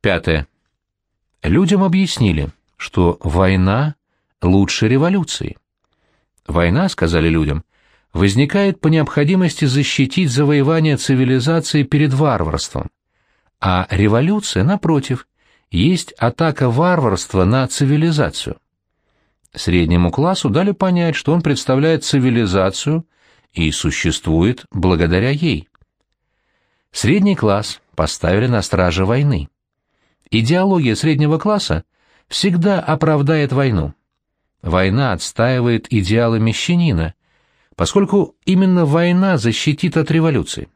Пятое. Людям объяснили, что война лучше революции. Война, сказали людям, возникает по необходимости защитить завоевание цивилизации перед варварством, а революция, напротив, есть атака варварства на цивилизацию. Среднему классу дали понять, что он представляет цивилизацию и существует благодаря ей. Средний класс поставили на страже войны. Идеология среднего класса всегда оправдает войну. Война отстаивает идеалы мещанина, поскольку именно война защитит от революции.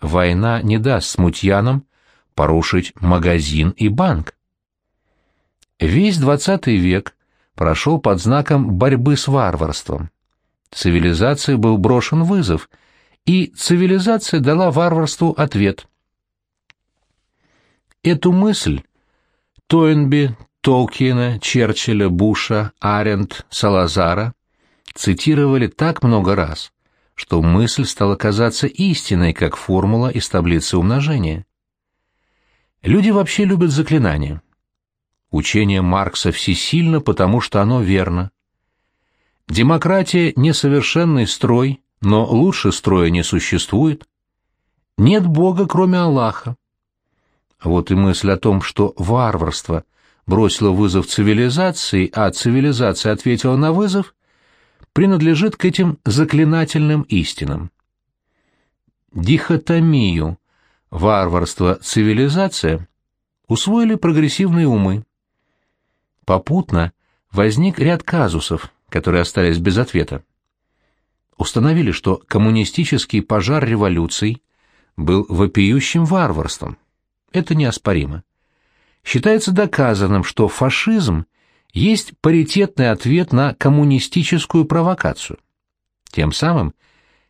Война не даст смутьянам порушить магазин и банк. Весь XX век прошел под знаком борьбы с варварством. Цивилизации был брошен вызов, и цивилизация дала варварству ответ. Эту мысль Тойнби, Толкиена, Черчилля, Буша, Аренд, Салазара цитировали так много раз, что мысль стала казаться истиной, как формула из таблицы умножения. Люди вообще любят заклинания. Учение Маркса всесильно, потому что оно верно. Демократия — несовершенный строй, но лучше строя не существует. Нет Бога, кроме Аллаха. Вот и мысль о том, что варварство бросило вызов цивилизации, а цивилизация ответила на вызов, принадлежит к этим заклинательным истинам. Дихотомию варварство-цивилизация усвоили прогрессивные умы. Попутно возник ряд казусов, которые остались без ответа. Установили, что коммунистический пожар революций был вопиющим варварством. Это неоспоримо. Считается доказанным, что фашизм есть паритетный ответ на коммунистическую провокацию. Тем самым,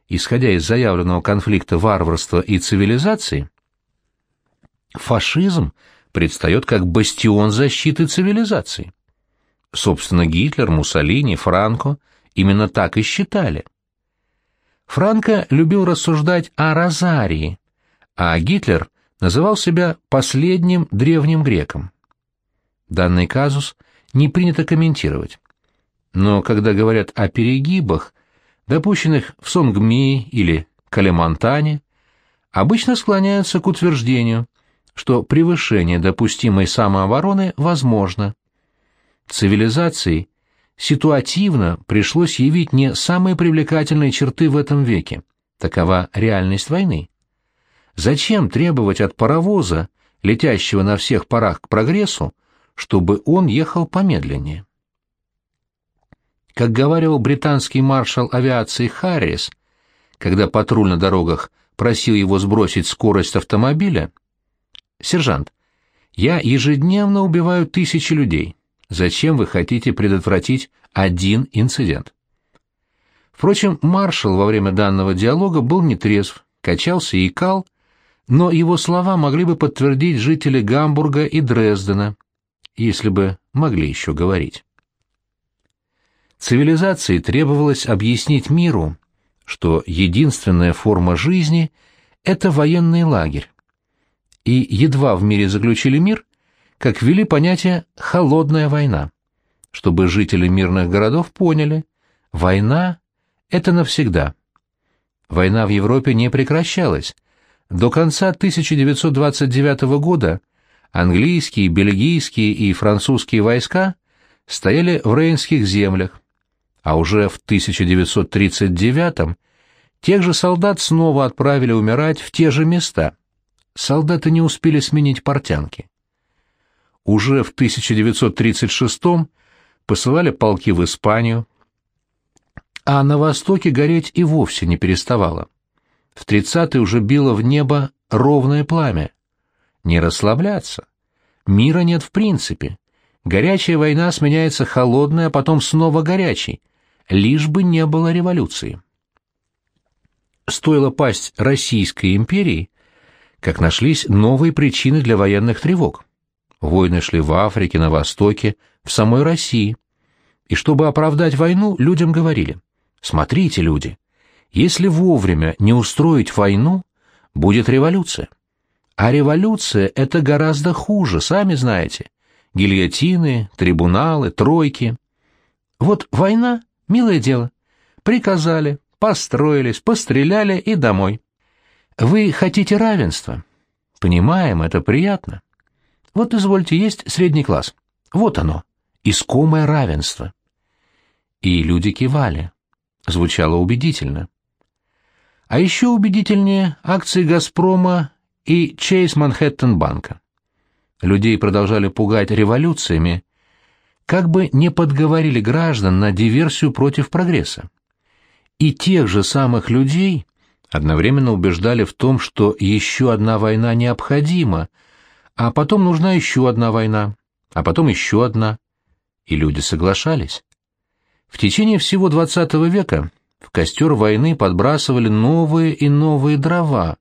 исходя из заявленного конфликта варварства и цивилизации, фашизм предстает как бастион защиты цивилизации. Собственно, Гитлер, Муссолини, Франко именно так и считали. Франко любил рассуждать о Розарии, а Гитлер называл себя последним древним греком. Данный казус не принято комментировать. Но когда говорят о перегибах, допущенных в Сонгми или Калимантане, обычно склоняются к утверждению, что превышение допустимой самообороны возможно. Цивилизации ситуативно пришлось явить не самые привлекательные черты в этом веке. Такова реальность войны. Зачем требовать от паровоза, летящего на всех парах к прогрессу, чтобы он ехал помедленнее? Как говорил британский маршал авиации Харрис, когда патруль на дорогах просил его сбросить скорость автомобиля, «Сержант, я ежедневно убиваю тысячи людей. Зачем вы хотите предотвратить один инцидент?» Впрочем, маршал во время данного диалога был нетрезв, качался и икал, но его слова могли бы подтвердить жители Гамбурга и Дрездена, если бы могли еще говорить. Цивилизации требовалось объяснить миру, что единственная форма жизни — это военный лагерь. И едва в мире заключили мир, как ввели понятие «холодная война», чтобы жители мирных городов поняли, война — это навсегда. Война в Европе не прекращалась, до конца 1929 года английские, бельгийские и французские войска стояли в Рейнских землях, а уже в 1939 тех же солдат снова отправили умирать в те же места. Солдаты не успели сменить портянки. Уже в 1936 посылали полки в Испанию, а на востоке гореть и вовсе не переставало. В тридцатые уже било в небо ровное пламя. Не расслабляться. Мира нет в принципе. Горячая война сменяется холодной, а потом снова горячей. Лишь бы не было революции. Стоило пасть Российской империи, как нашлись новые причины для военных тревог. Войны шли в Африке, на Востоке, в самой России. И чтобы оправдать войну, людям говорили, «Смотрите, люди, если вовремя не устроить войну, будет революция. А революция — это гораздо хуже, сами знаете. Гильотины, трибуналы, тройки. Вот война — милое дело. Приказали, построились, постреляли и домой. Вы хотите равенства? Понимаем, это приятно. Вот, извольте, есть средний класс. Вот оно, искомое равенство. И люди кивали. Звучало убедительно. А еще убедительнее акции «Газпрома» и «Чейз Манхэттен Банка». Людей продолжали пугать революциями, как бы не подговорили граждан на диверсию против прогресса. И тех же самых людей одновременно убеждали в том, что еще одна война необходима, а потом нужна еще одна война, а потом еще одна. И люди соглашались. В течение всего XX века в костер войны подбрасывали новые и новые дрова,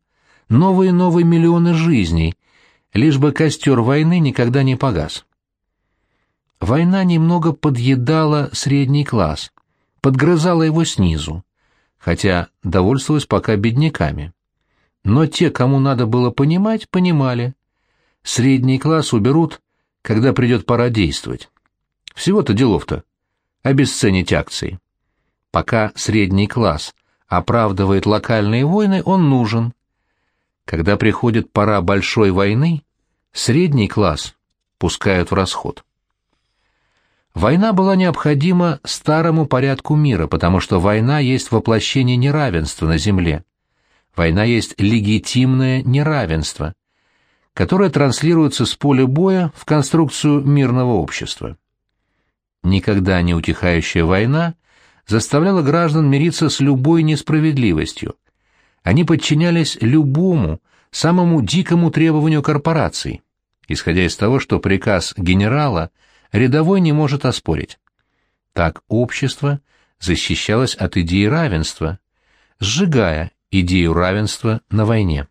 новые и новые миллионы жизней, лишь бы костер войны никогда не погас. Война немного подъедала средний класс, подгрызала его снизу, хотя довольствовалась пока бедняками. Но те, кому надо было понимать, понимали. Средний класс уберут, когда придет пора действовать. Всего-то делов-то. Обесценить акции. Пока средний класс оправдывает локальные войны, он нужен. Когда приходит пора большой войны, средний класс пускают в расход. Война была необходима старому порядку мира, потому что война есть воплощение неравенства на земле. Война есть легитимное неравенство, которое транслируется с поля боя в конструкцию мирного общества. Никогда не утихающая война заставляла граждан мириться с любой несправедливостью. Они подчинялись любому, самому дикому требованию корпораций, исходя из того, что приказ генерала рядовой не может оспорить. Так общество защищалось от идеи равенства, сжигая идею равенства на войне.